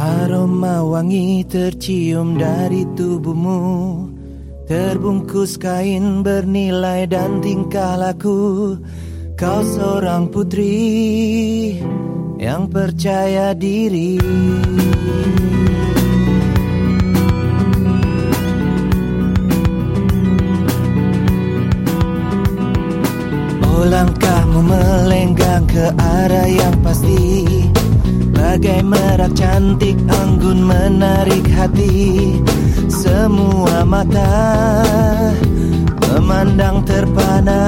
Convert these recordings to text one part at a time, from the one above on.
Aroma wangi tercium dari tubuhmu. Terbungkus kain bernilai dan tingkah laku. Kau seorang putri yang percaya diri. Oh langkahmu melenggang ke arah yang pasti Bagai merak cantik anggun menarik hati. Semua mata memandang terpana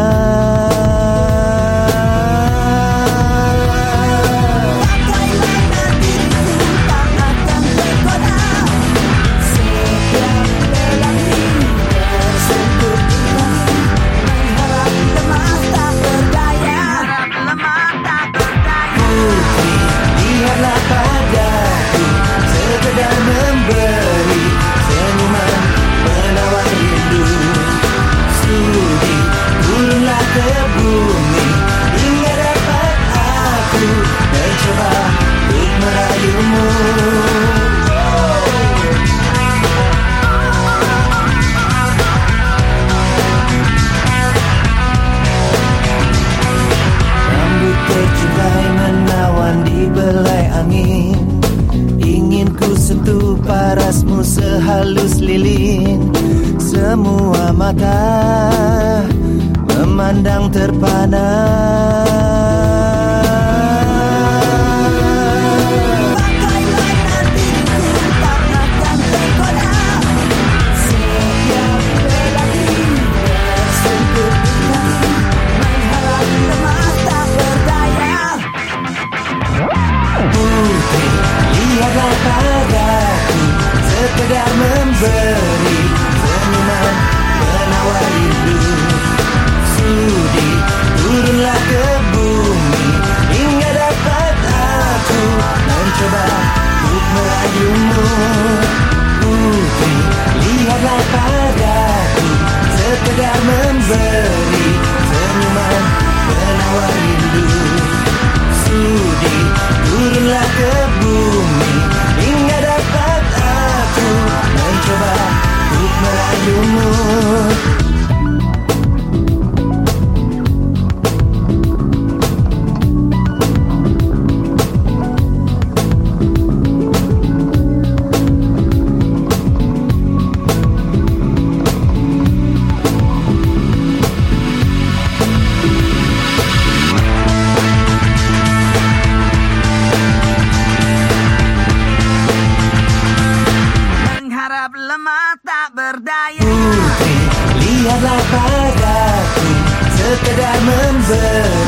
angin. Ingin ku sentuh parasmu sehalus lilin. Semua mata memandang terpana sekedar memberi pengenang penawar hidup terkadar memberi